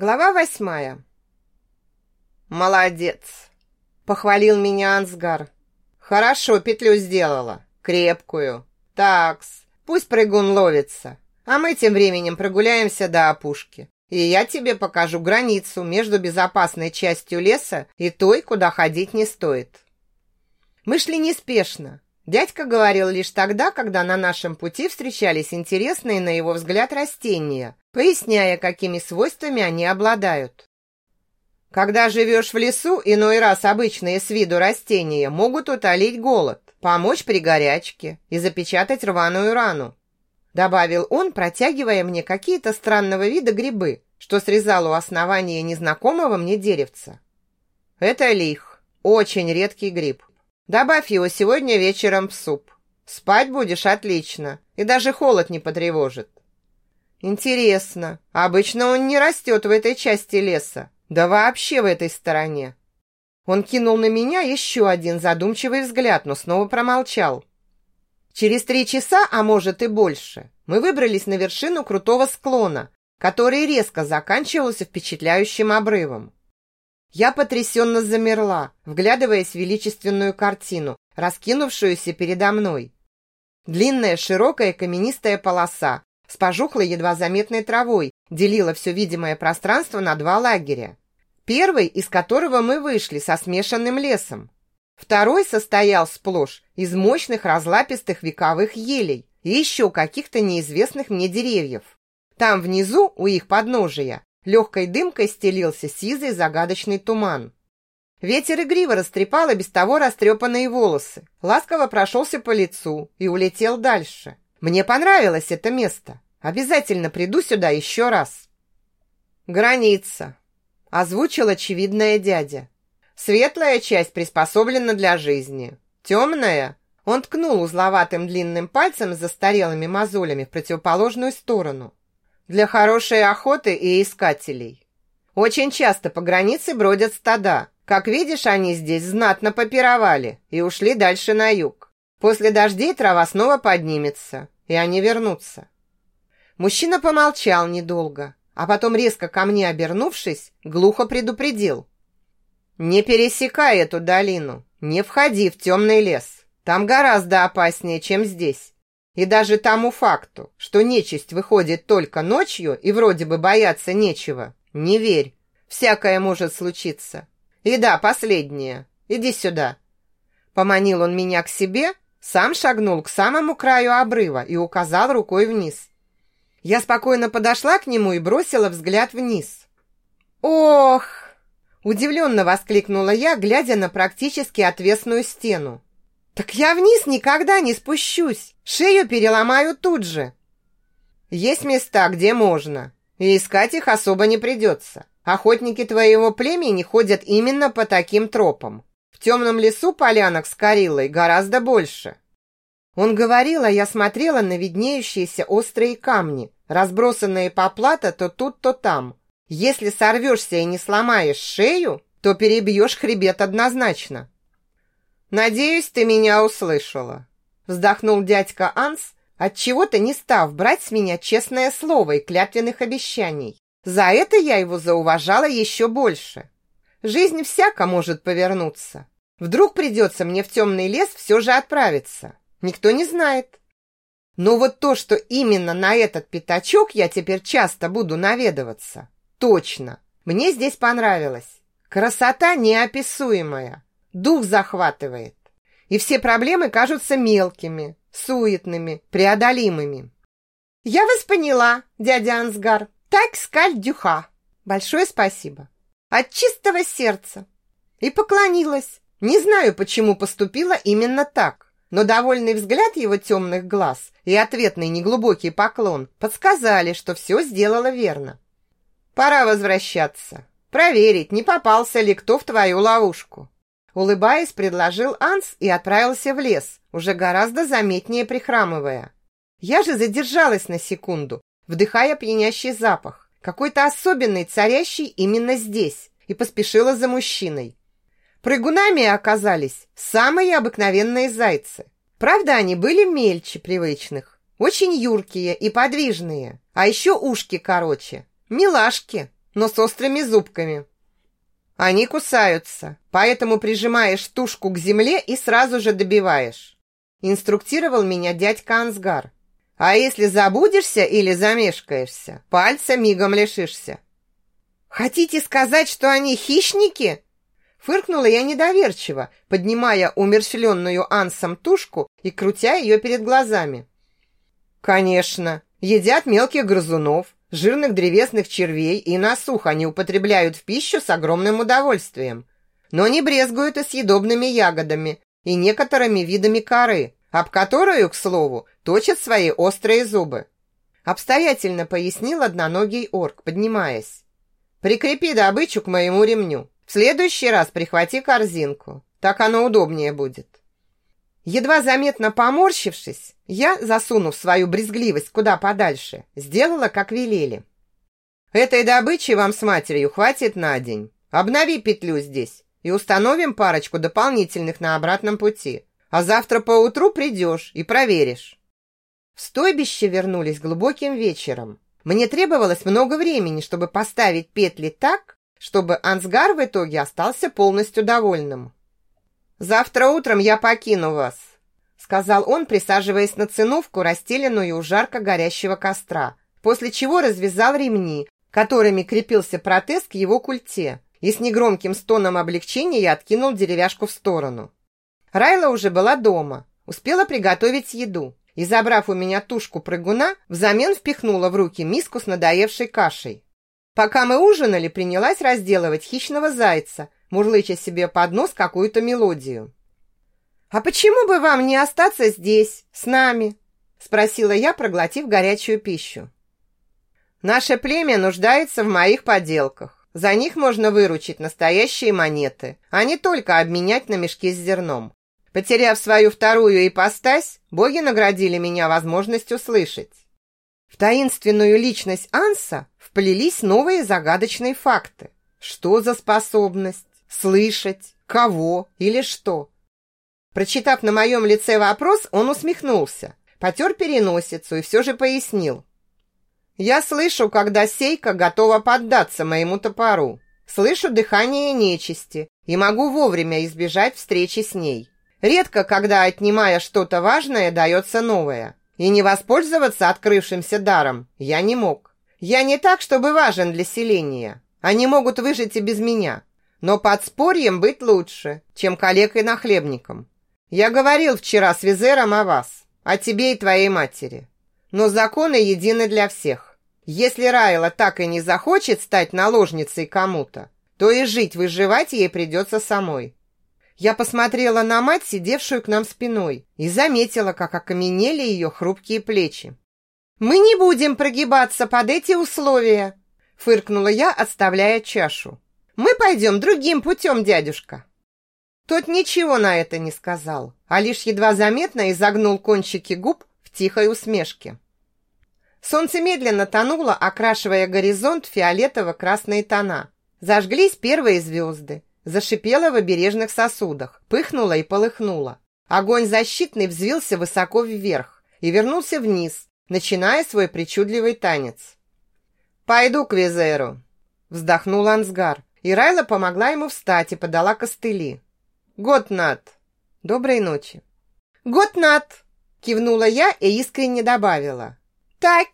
Глава восьмая. «Молодец!» — похвалил меня Ансгар. «Хорошо петлю сделала, крепкую. Такс, пусть прыгун ловится, а мы тем временем прогуляемся до опушки. И я тебе покажу границу между безопасной частью леса и той, куда ходить не стоит». Мы шли неспешно. Дядька говорил лишь тогда, когда на нашем пути встречались интересные, на его взгляд, растения, поясняя, какими свойствами они обладают. Когда живешь в лесу, иной раз обычные с виду растения могут утолить голод, помочь при горячке и запечатать рваную рану. Добавил он, протягивая мне какие-то странного вида грибы, что срезал у основания незнакомого мне деревца. Это лих, очень редкий гриб. Добавь его сегодня вечером в суп. Спать будешь отлично, и даже холод не потревожит. Интересно, обычно он не растет в этой части леса, да вообще в этой стороне. Он кинул на меня еще один задумчивый взгляд, но снова промолчал. Через три часа, а может и больше, мы выбрались на вершину крутого склона, который резко заканчивался впечатляющим обрывом. Я потрясенно замерла, вглядываясь в величественную картину, раскинувшуюся передо мной. Длинная широкая каменистая полоса, с пожухлой едва заметной травой, делила все видимое пространство на два лагеря. Первый, из которого мы вышли со смешанным лесом. Второй состоял сплошь из мощных разлапистых вековых елей и еще каких-то неизвестных мне деревьев. Там внизу, у их подножия, легкой дымкой стелился сизый загадочный туман. Ветер игриво растрепал и без того растрепанные волосы, ласково прошелся по лицу и улетел дальше. Мне понравилось это место. Обязательно приду сюда еще раз. Граница. Озвучил очевидная дядя. Светлая часть приспособлена для жизни. Темная... Он ткнул узловатым длинным пальцем с застарелыми мозолями в противоположную сторону. Для хорошей охоты и искателей. Очень часто по границе бродят стада. Как видишь, они здесь знатно попировали и ушли дальше на юг. После дождей трава снова поднимется, и они вернутся. Мужчина помолчал недолго, а потом, резко ко мне обернувшись, глухо предупредил. «Не пересекай эту долину, не входи в темный лес. Там гораздо опаснее, чем здесь. И даже тому факту, что нечисть выходит только ночью и вроде бы бояться нечего, не верь. Всякое может случиться. И да, последнее. Иди сюда». Поманил он меня к себе, сам шагнул к самому краю обрыва и указал рукой вниз. Я спокойно подошла к нему и бросила взгляд вниз. «Ох!» – удивленно воскликнула я, глядя на практически отвесную стену. «Так я вниз никогда не спущусь, шею переломаю тут же». «Есть места, где можно, и искать их особо не придется. Охотники твоего племени ходят именно по таким тропам. В темном лесу полянок с Карилой гораздо больше. Он говорил, а я смотрела на виднеющиеся острые камни, разбросанные по плато то тут, то там. Если сорвешься и не сломаешь шею, то перебьешь хребет однозначно. «Надеюсь, ты меня услышала», – вздохнул дядька Анс, отчего-то не став брать с меня честное слово и клятвенных обещаний. За это я его зауважала еще больше. Жизнь всяко может повернуться. Вдруг придется мне в темный лес все же отправиться. Никто не знает. Но вот то, что именно на этот пятачок я теперь часто буду наведываться, точно. Мне здесь понравилось. Красота неописуемая. Дух захватывает. И все проблемы кажутся мелкими, суетными, преодолимыми. Я вас поняла, дядя Ансгар. Так скаль дюха. Большое спасибо. От чистого сердца. И поклонилась. Не знаю, почему поступила именно так, но довольный взгляд его темных глаз и ответный неглубокий поклон подсказали, что все сделала верно. Пора возвращаться. Проверить, не попался ли кто в твою ловушку. Улыбаясь, предложил Анс и отправился в лес, уже гораздо заметнее прихрамывая. Я же задержалась на секунду, вдыхая пьянящий запах какой-то особенный, царящий именно здесь, и поспешила за мужчиной. Прыгунами оказались самые обыкновенные зайцы. Правда, они были мельче привычных, очень юркие и подвижные, а еще ушки короче. Милашки, но с острыми зубками. Они кусаются, поэтому прижимаешь тушку к земле и сразу же добиваешь. Инструктировал меня дядька Ансгар. А если забудешься или замешкаешься, пальца мигом лишишься. Хотите сказать, что они хищники? Фыркнула я недоверчиво, поднимая умерщвленную Ансом тушку и крутя ее перед глазами. Конечно, едят мелких грызунов, жирных древесных червей и насух они употребляют в пищу с огромным удовольствием. Но не брезгуют и съедобными ягодами, и некоторыми видами коры, об которую, к слову, точат свои острые зубы. Обстоятельно пояснил одноногий орк, поднимаясь. «Прикрепи добычу к моему ремню. В следующий раз прихвати корзинку. Так оно удобнее будет». Едва заметно поморщившись, я, засунув свою брезгливость куда подальше, сделала, как велели. «Этой добычи вам с матерью хватит на день. Обнови петлю здесь и установим парочку дополнительных на обратном пути. А завтра поутру придешь и проверишь». В стойбище вернулись глубоким вечером. Мне требовалось много времени, чтобы поставить петли так, чтобы Ансгар в итоге остался полностью довольным. «Завтра утром я покину вас», сказал он, присаживаясь на циновку, расстеленную у жарко горящего костра, после чего развязал ремни, которыми крепился протез к его культе, и с негромким стоном облегчения я откинул деревяшку в сторону. Райла уже была дома, успела приготовить еду и, забрав у меня тушку прыгуна, взамен впихнула в руки миску с надоевшей кашей. Пока мы ужинали, принялась разделывать хищного зайца, мурлыча себе под нос какую-то мелодию. «А почему бы вам не остаться здесь, с нами?» спросила я, проглотив горячую пищу. «Наше племя нуждается в моих поделках. За них можно выручить настоящие монеты, а не только обменять на мешки с зерном. Потеряв свою вторую ипостась, боги наградили меня возможностью слышать. В таинственную личность Анса вплелись новые загадочные факты. Что за способность? Слышать? Кого? Или что? Прочитав на моем лице вопрос, он усмехнулся, потер переносицу и все же пояснил. «Я слышу, когда сейка готова поддаться моему топору. Слышу дыхание нечисти и могу вовремя избежать встречи с ней. Редко, когда, отнимая что-то важное, дается новое. И не воспользоваться открывшимся даром я не мог. Я не так, чтобы важен для селения. Они могут выжить и без меня. Но подспорьем быть лучше, чем калекой-нахлебником. Я говорил вчера с Визером о вас, о тебе и твоей матери. Но законы едины для всех. Если Райла так и не захочет стать наложницей кому-то, то и жить-выживать ей придется самой. Я посмотрела на мать, сидевшую к нам спиной, и заметила, как окаменели ее хрупкие плечи. «Мы не будем прогибаться под эти условия!» Фыркнула я, отставляя чашу. «Мы пойдем другим путем, дядюшка!» Тот ничего на это не сказал, а лишь едва заметно изогнул кончики губ в тихой усмешке. Солнце медленно тонуло, окрашивая горизонт фиолетово-красные тона. Зажглись первые звезды. Зашипело в обережных сосудах, пыхнуло и полыхнуло. Огонь защитный взвился высоко вверх и вернулся вниз, начиная свой причудливый танец. «Пойду к Визеру», — вздохнул Ансгар, и Райла помогла ему встать и подала костыли. «Год над!» «Доброй ночи!» «Год над!» — кивнула я и искренне добавила. «Так!»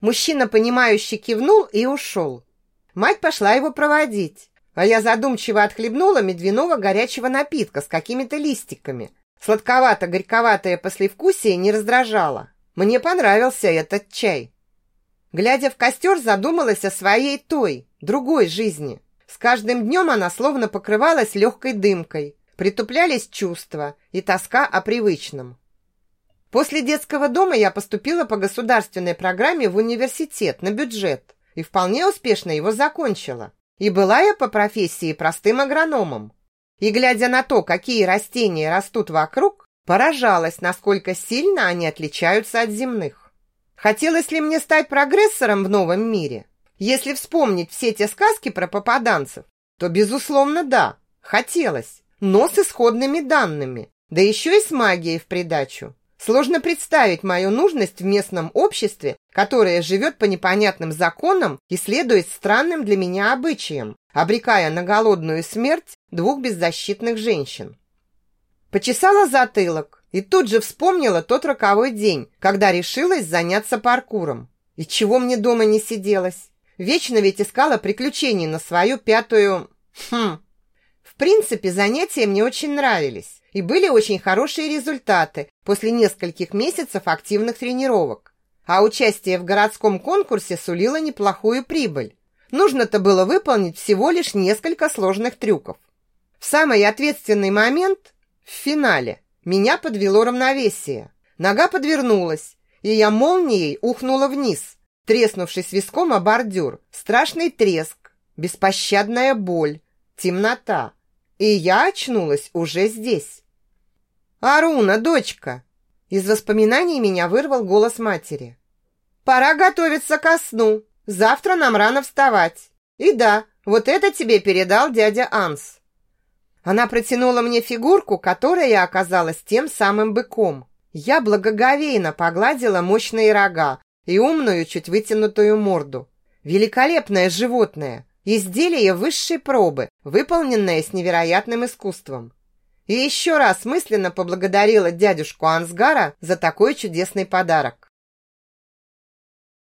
Мужчина, понимающе кивнул и ушел. Мать пошла его проводить, а я задумчиво отхлебнула медвяного горячего напитка с какими-то листиками. Сладковато-горьковатое послевкусие не раздражало. Мне понравился этот чай. Глядя в костер, задумалась о своей той, другой жизни. С каждым днем она словно покрывалась легкой дымкой. Притуплялись чувства и тоска о привычном. После детского дома я поступила по государственной программе в университет на бюджет и вполне успешно его закончила. И была я по профессии простым агрономом. И глядя на то, какие растения растут вокруг, поражалась, насколько сильно они отличаются от земных. Хотелось ли мне стать прогрессором в новом мире? Если вспомнить все те сказки про попаданцев, то, безусловно, да, хотелось, но с исходными данными, да еще и с магией в придачу. Сложно представить мою нужность в местном обществе, которое живет по непонятным законам и следует странным для меня обычаям, обрекая на голодную смерть двух беззащитных женщин. Почесала затылок и тут же вспомнила тот роковой день, когда решилась заняться паркуром. И чего мне дома не сиделось? Вечно ведь искала приключений на свою пятую... Хм. В принципе, занятия мне очень нравились и были очень хорошие результаты после нескольких месяцев активных тренировок. А участие в городском конкурсе сулило неплохую прибыль. Нужно-то было выполнить всего лишь несколько сложных трюков. В самый ответственный момент, в финале, меня подвело равновесие. Нога подвернулась, и я молнией ухнула вниз, треснувшись виском о бордюр. Страшный треск, беспощадная боль, темнота. И я очнулась уже здесь. «Аруна, дочка!» Из воспоминаний меня вырвал голос матери. «Пора готовиться ко сну. Завтра нам рано вставать. И да, вот это тебе передал дядя Анс». Она протянула мне фигурку, которая оказалась тем самым быком. Я благоговейно погладила мощные рога и умную, чуть вытянутую морду. Великолепное животное, изделие высшей пробы, выполненное с невероятным искусством. И еще раз мысленно поблагодарила дядюшку Ансгара за такой чудесный подарок.